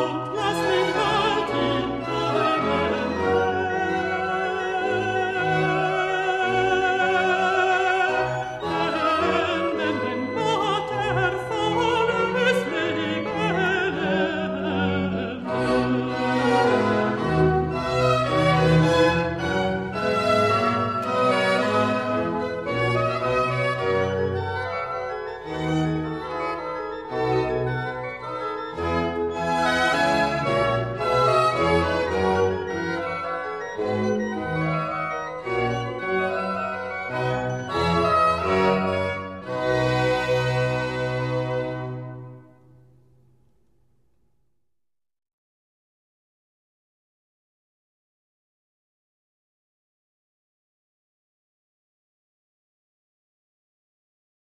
hope.